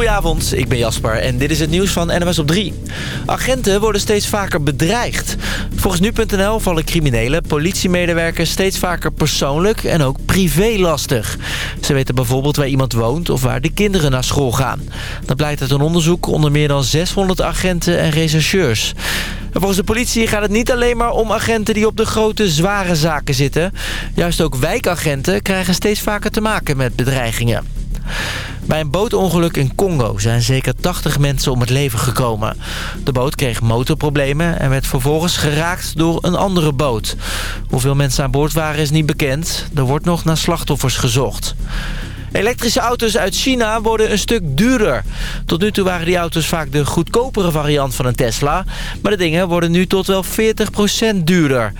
Goedenavond, ik ben Jasper en dit is het nieuws van NMS op 3. Agenten worden steeds vaker bedreigd. Volgens nu.nl vallen criminelen politiemedewerkers steeds vaker persoonlijk en ook privé lastig. Ze weten bijvoorbeeld waar iemand woont of waar de kinderen naar school gaan. Dat blijkt uit een onderzoek onder meer dan 600 agenten en rechercheurs. En volgens de politie gaat het niet alleen maar om agenten die op de grote zware zaken zitten. Juist ook wijkagenten krijgen steeds vaker te maken met bedreigingen. Bij een bootongeluk in Congo zijn zeker 80 mensen om het leven gekomen. De boot kreeg motorproblemen en werd vervolgens geraakt door een andere boot. Hoeveel mensen aan boord waren is niet bekend. Er wordt nog naar slachtoffers gezocht. Elektrische auto's uit China worden een stuk duurder. Tot nu toe waren die auto's vaak de goedkopere variant van een Tesla. Maar de dingen worden nu tot wel 40% duurder.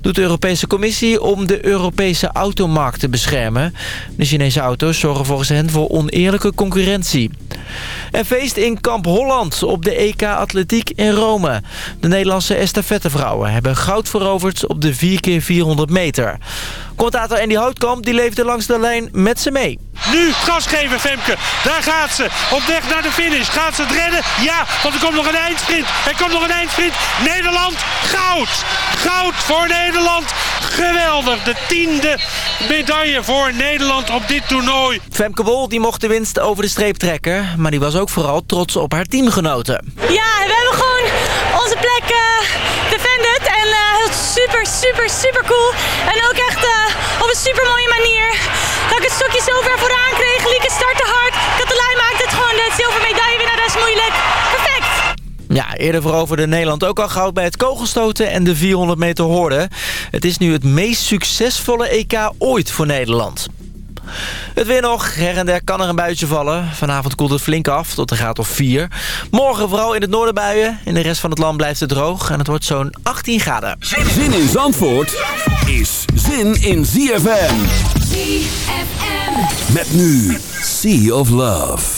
Doet de Europese Commissie om de Europese automarkt te beschermen. De Chinese auto's zorgen volgens hen voor oneerlijke concurrentie. En feest in Kamp Holland op de EK Atletiek in Rome. De Nederlandse estafettevrouwen hebben goud veroverd op de 4x400 meter. Commentator Andy Houtkamp die leefde langs de lijn met ze mee. Nu gas geven Femke. Daar gaat ze. Op weg naar de finish. Gaat ze het redden? Ja, want er komt nog een eindsprint. Er komt nog een eindsprint. Nederland, goud. Goud voor Nederland. Geweldig. De tiende medaille voor Nederland op dit toernooi. Femke Bol die mocht de winst over de streep trekken. Maar die was ook vooral trots op haar teamgenoten. Ja, we hebben gewoon onze plek uh, defended. En uh, super, super, super cool. En ook echt uh, op een super mooie manier. Dat ik het stokje zo ver vooraan kreeg. Lieke startte hard. Katelijn maakt het gewoon de zilveren medaillewinnaar. Dat is moeilijk. Perfect. Ja, eerder veroverde Nederland ook al goud bij het kogelstoten en de 400 meter hoorden. Het is nu het meest succesvolle EK ooit voor Nederland. Het weer nog. Her en der kan er een buitje vallen. Vanavond koelt het flink af tot een graad of 4. Morgen vooral in het noorden buien. In de rest van het land blijft het droog. En het wordt zo'n 18 graden. Zin in Zandvoort is zin in ZFM. ZFM. Met nu Sea of Love.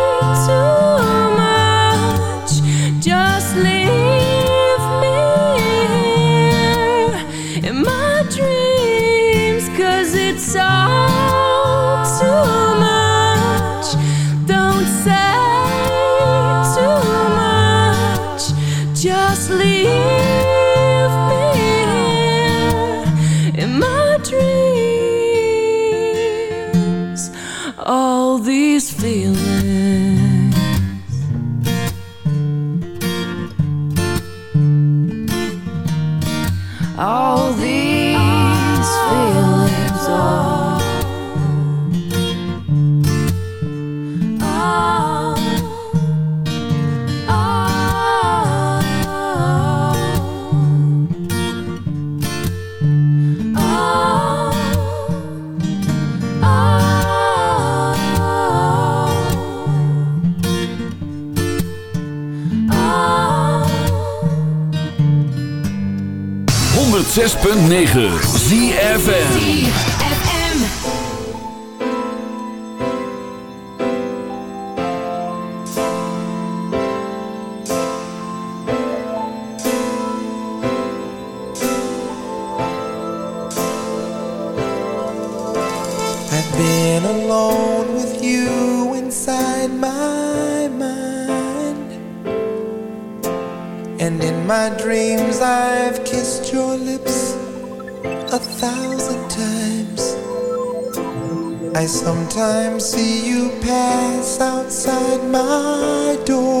106.9 ZFM my dreams I've kissed your lips thousand times. I sometimes see you pass outside my door.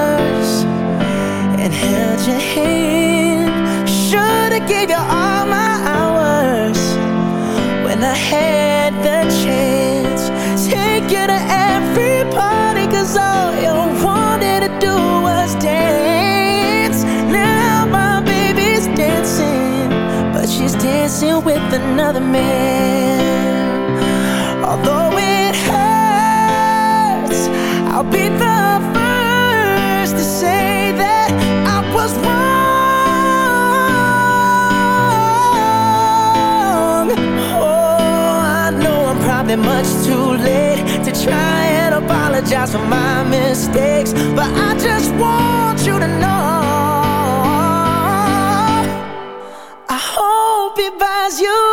dancing with another man. Although it hurts, I'll be the first to say that I was wrong. Oh, I know I'm probably much too late to try and apologize for my mistakes, but I just want you to know. I hope you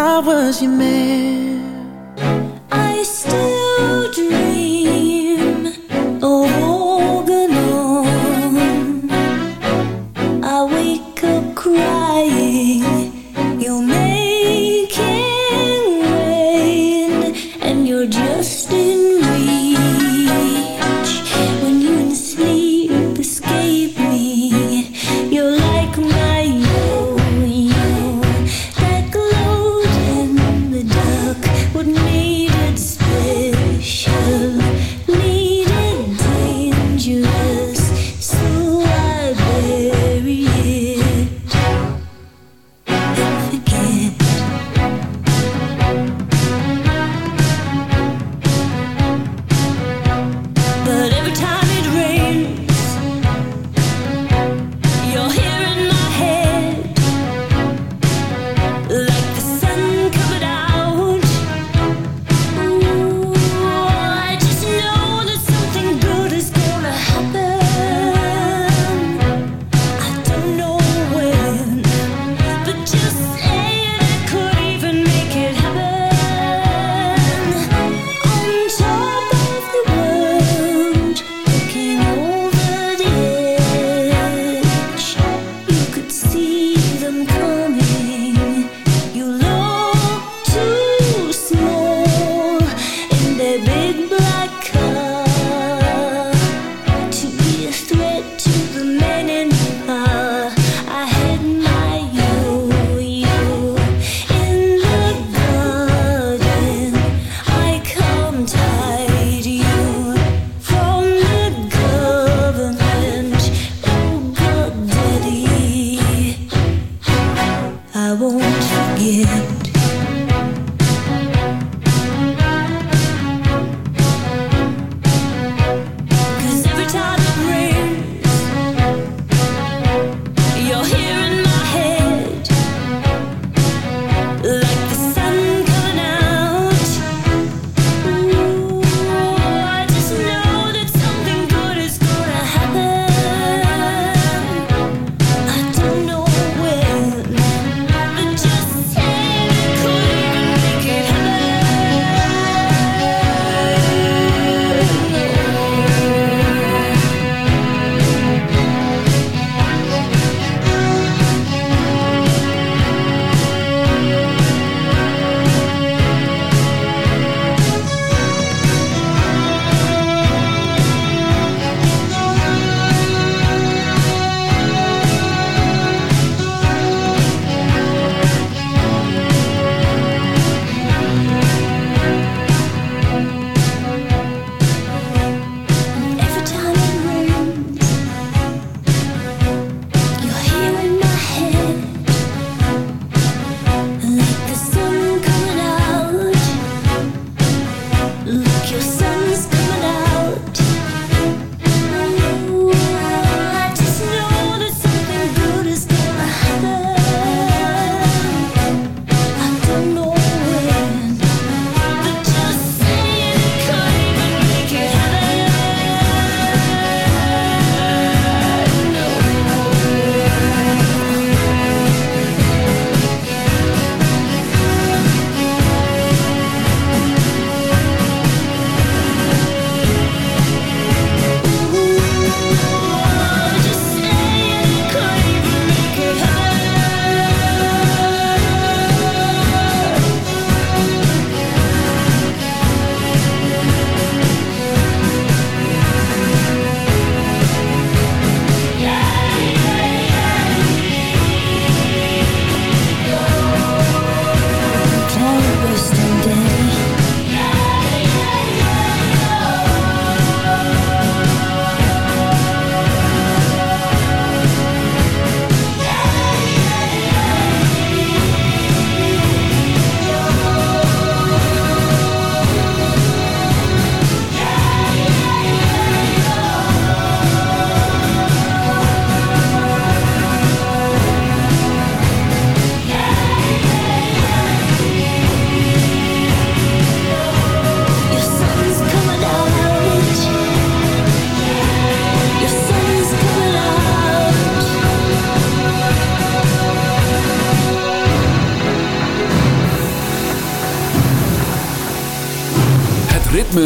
I was your man. I still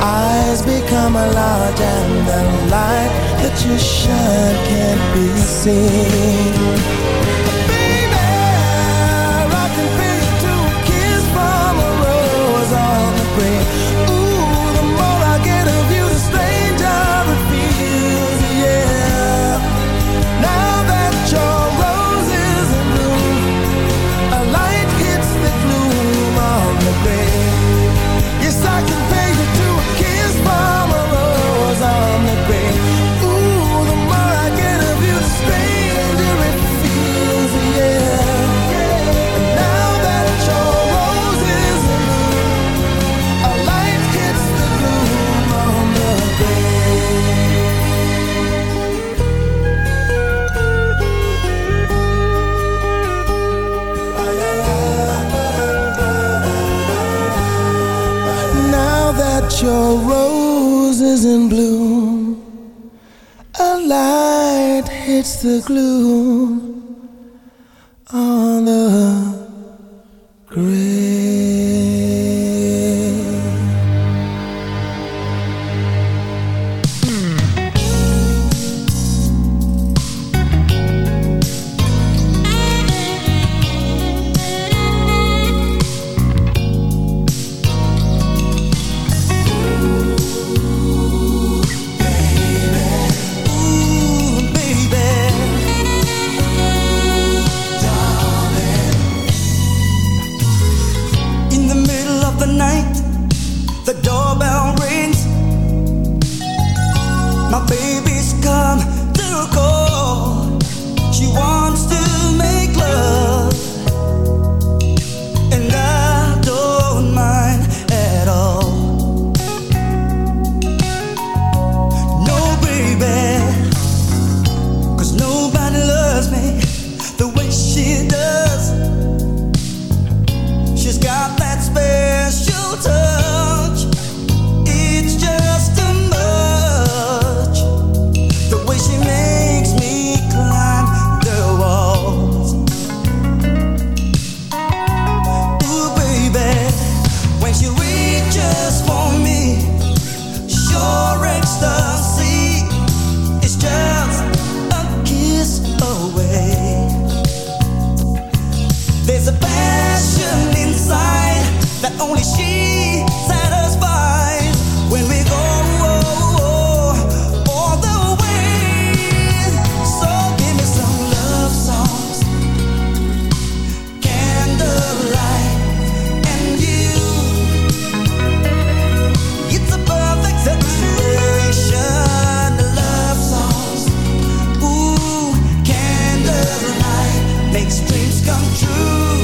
eyes become a large and the light that you shine can't be seen. your roses in bloom. A light hits the gloom. Makes dreams come true.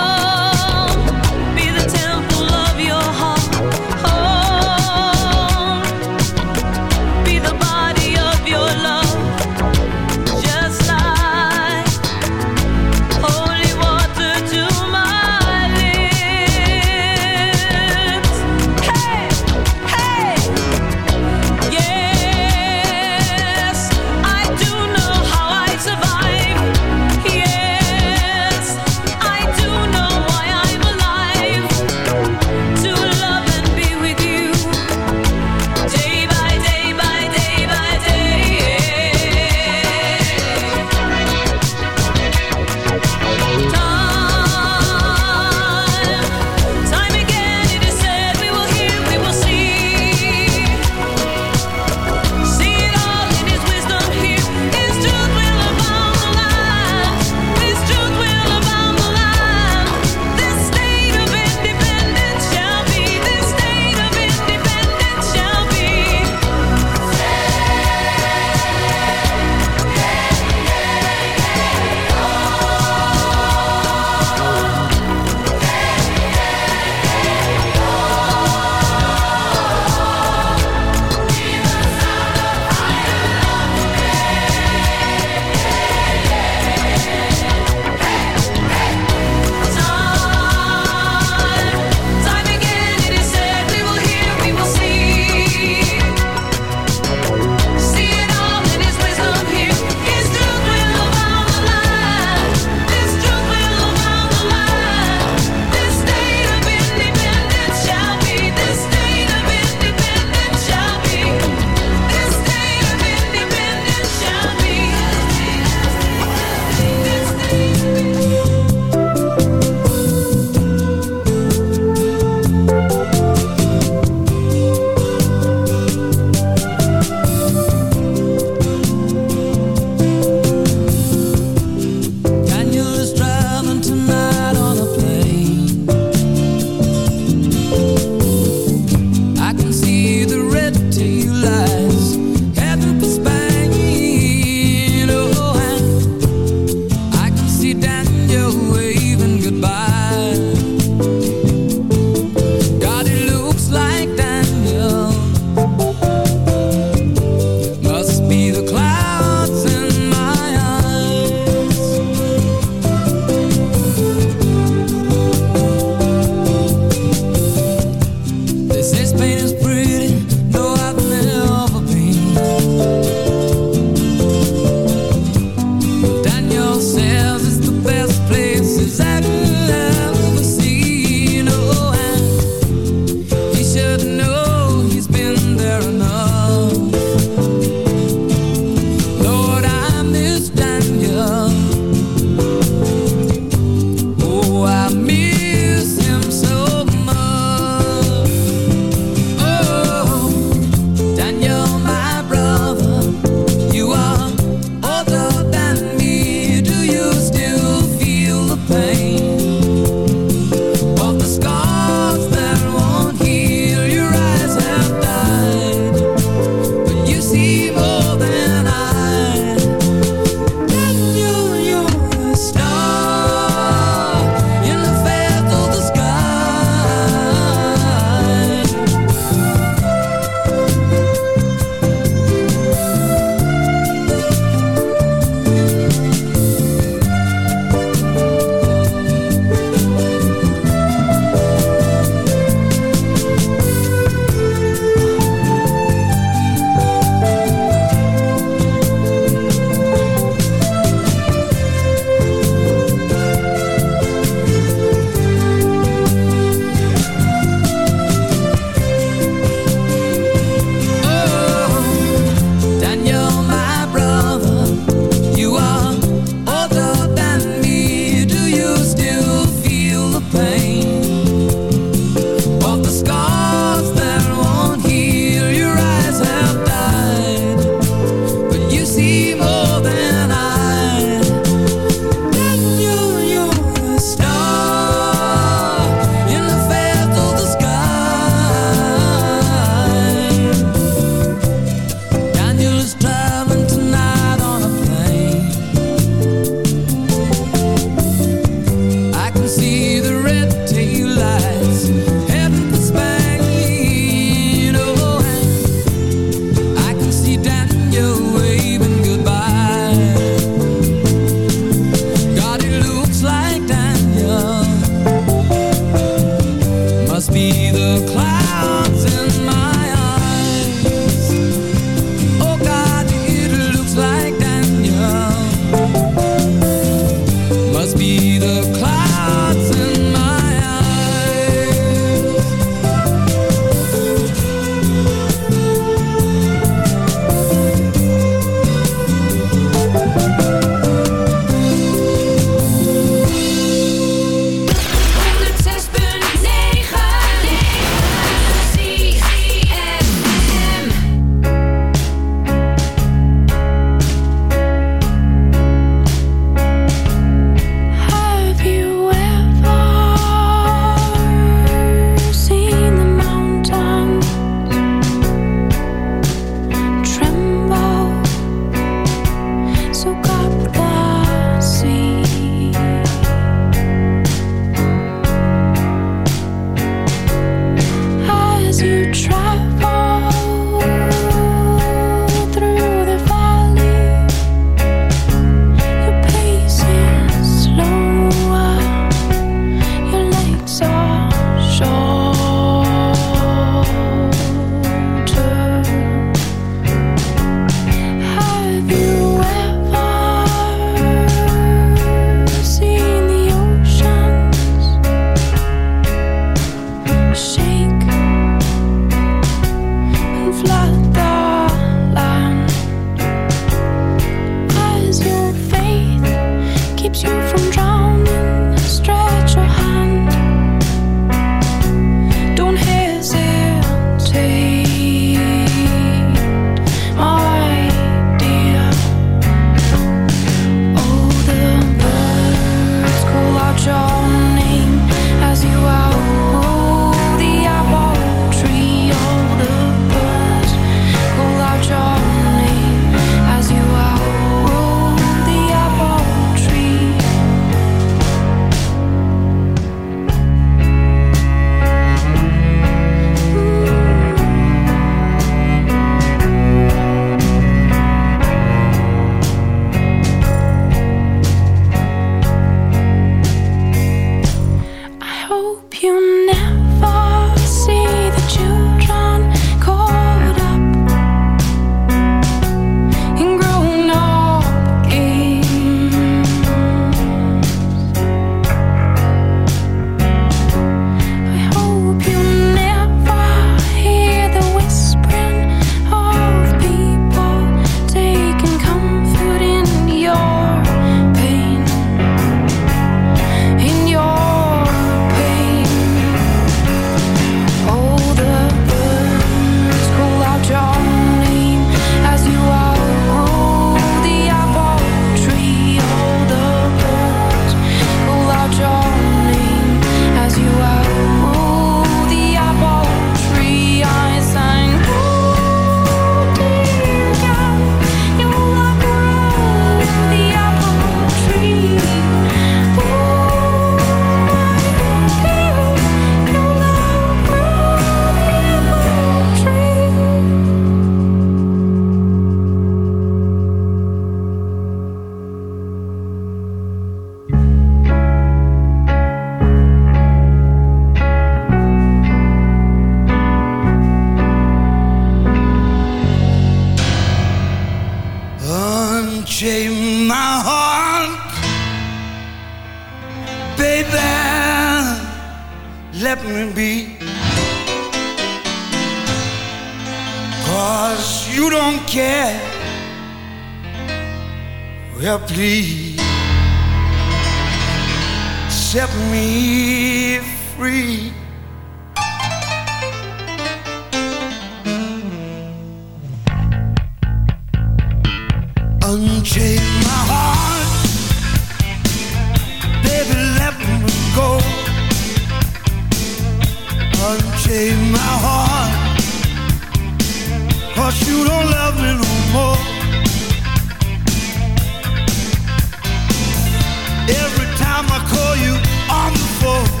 Every time I call you on the phone,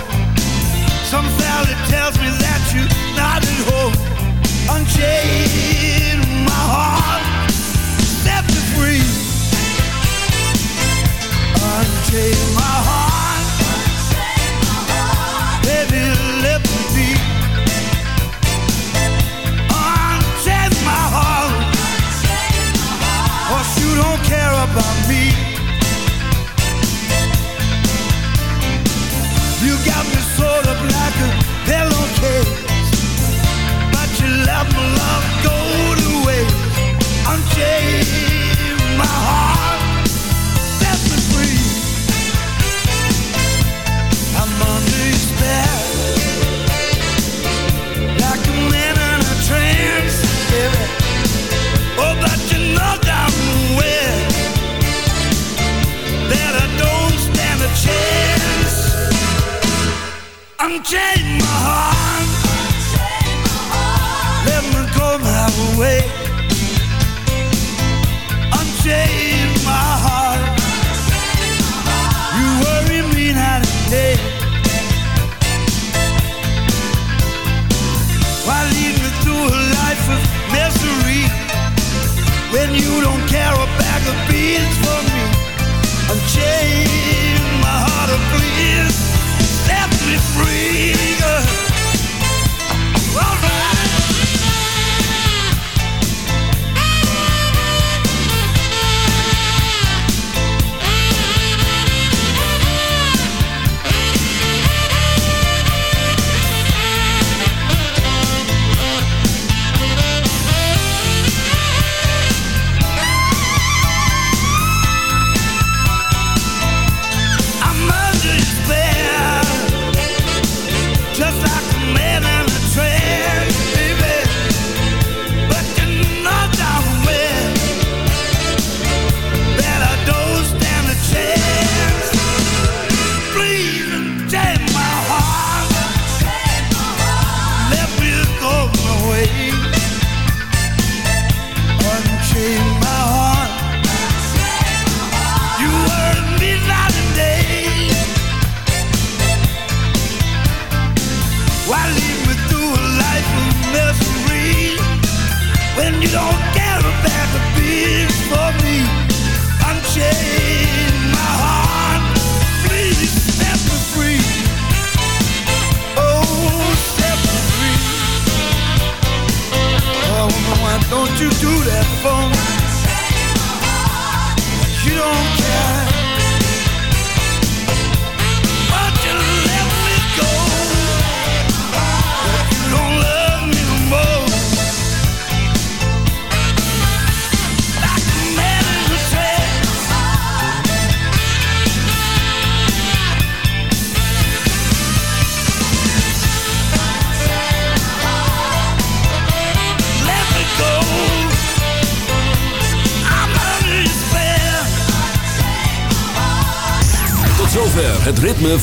tells me that you're not at home. Unchain my heart, set me free. Unchain